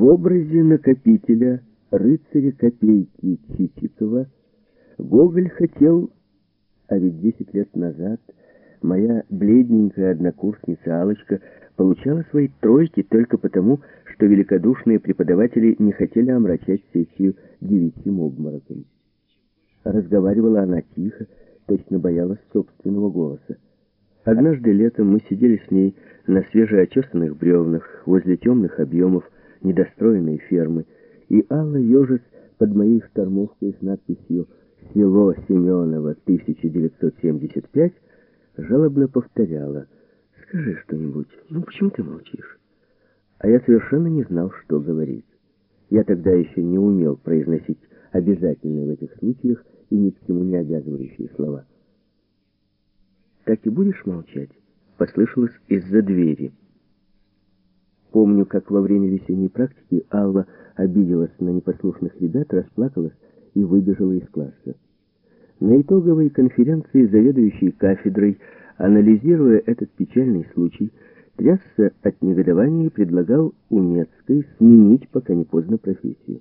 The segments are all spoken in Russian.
В образе накопителя рыцаря копейки Чичикова Гоголь хотел, а ведь десять лет назад моя бледненькая однокурсница Алочка получала свои тройки только потому, что великодушные преподаватели не хотели омрачать сессию девичьим обмороком. Разговаривала она тихо, точно боялась собственного голоса. Однажды летом мы сидели с ней на свежеочесанных бревнах возле темных объемов недостроенной фермы, и Алла ежес под моей штормовкой с надписью «Село Семеново, 1975» жалобно повторяла «Скажи что-нибудь, ну почему ты молчишь?» А я совершенно не знал, что говорить. Я тогда еще не умел произносить обязательные в этих случаях и ни к чему не обязывающие слова. «Так и будешь молчать?» — послышалось из-за двери. Помню, как во время весенней практики Алла обиделась на непослушных ребят, расплакалась и выбежала из класса. На итоговой конференции заведующий кафедрой, анализируя этот печальный случай, трясся от негодования и предлагал Умецкой сменить, пока не поздно, профессию.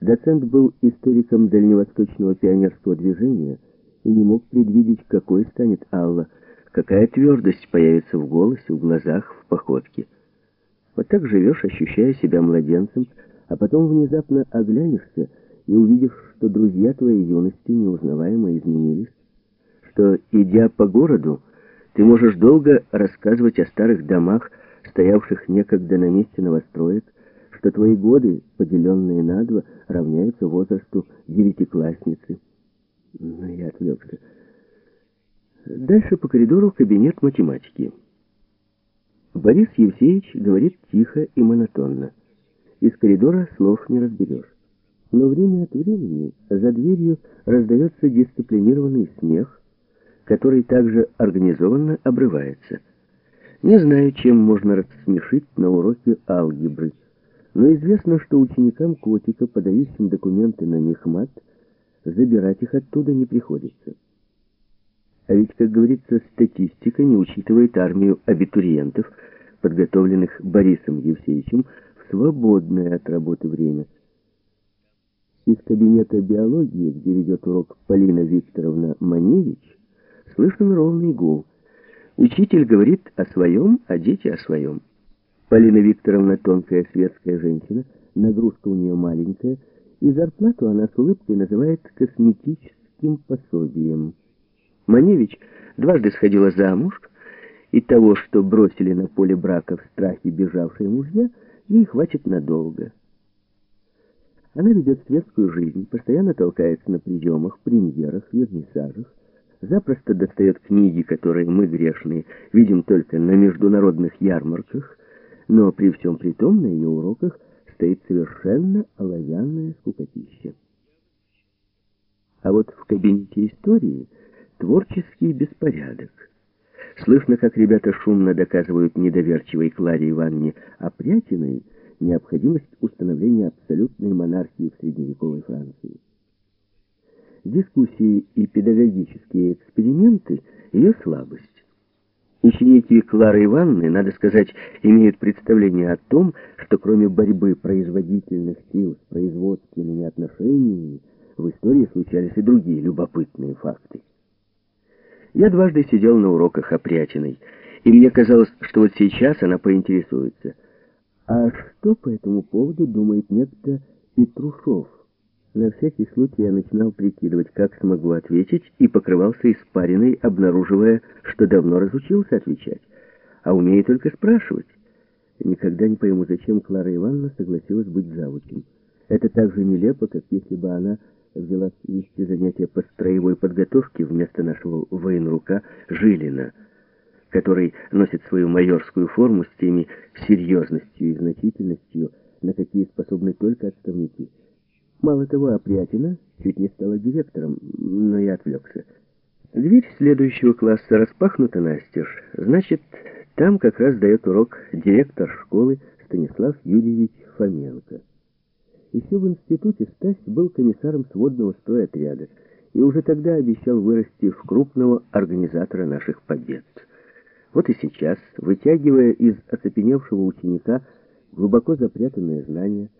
Доцент был историком дальневосточного пионерского движения и не мог предвидеть, какой станет Алла, какая твердость появится в голосе, в глазах, в походке. Вот так живешь, ощущая себя младенцем, а потом внезапно оглянешься и увидишь, что друзья твоей юности неузнаваемо изменились, что, идя по городу, ты можешь долго рассказывать о старых домах, стоявших некогда на месте новостроек, что твои годы, поделенные на два, равняются возрасту девятиклассницы. Но я отвлекся. Дальше по коридору кабинет математики. Борис Евсеевич говорит тихо и монотонно. Из коридора слов не разберешь. Но время от времени за дверью раздается дисциплинированный смех, который также организованно обрывается. Не знаю, чем можно рассмешить на уроке алгебры, но известно, что ученикам котика, подающим документы на мехмат, забирать их оттуда не приходится. А ведь, как говорится, статистика не учитывает армию абитуриентов, подготовленных Борисом Евсеевичем в свободное от работы время. Из кабинета биологии, где ведет урок Полина Викторовна Маневич, слышен ровный гул. Учитель говорит о своем, а дети о своем. Полина Викторовна тонкая светская женщина, нагрузка у нее маленькая, и зарплату она с улыбкой называет косметическим пособием. Маневич дважды сходила замуж, и того, что бросили на поле брака в страхе бежавшие мужья, ей хватит надолго. Она ведет светскую жизнь, постоянно толкается на приемах, премьерах, вернисажах, запросто достает книги, которые мы, грешные, видим только на международных ярмарках, но при всем при том на ее уроках стоит совершенно оловянное скукотище. А вот в кабинете истории творческий беспорядок. Слышно, как ребята шумно доказывают недоверчивой Кларе Ивановне Опрятиной необходимость установления абсолютной монархии в средневековой Франции. Дискуссии и педагогические эксперименты – ее слабость. Ученики Клары Ивановны, надо сказать, имеют представление о том, что кроме борьбы производительных сил с производственными отношениями, в истории случались и другие любопытные факты. Я дважды сидел на уроках Опрятиной, и мне казалось, что вот сейчас она поинтересуется. А что по этому поводу думает некто Петрушев? На всякий случай я начинал прикидывать, как смогу ответить, и покрывался испариной, обнаруживая, что давно разучился отвечать, а умею только спрашивать. Никогда не пойму, зачем Клара Ивановна согласилась быть завучем. Это так же нелепо, как если бы она взялась вести занятия по строевой подготовке вместо нашего военрука Жилина, который носит свою майорскую форму с теми серьезностью и значительностью, на какие способны только отставники. Мало того, Опрятина чуть не стала директором, но я отвлекся. Дверь следующего класса распахнута настежь. Значит, там как раз дает урок директор школы Станислав Юрьевич Фоменко. Еще в институте Стась был комиссаром сводного стройотряда и уже тогда обещал вырасти в крупного организатора наших побед. Вот и сейчас, вытягивая из оцепеневшего ученика глубоко запрятанные знания,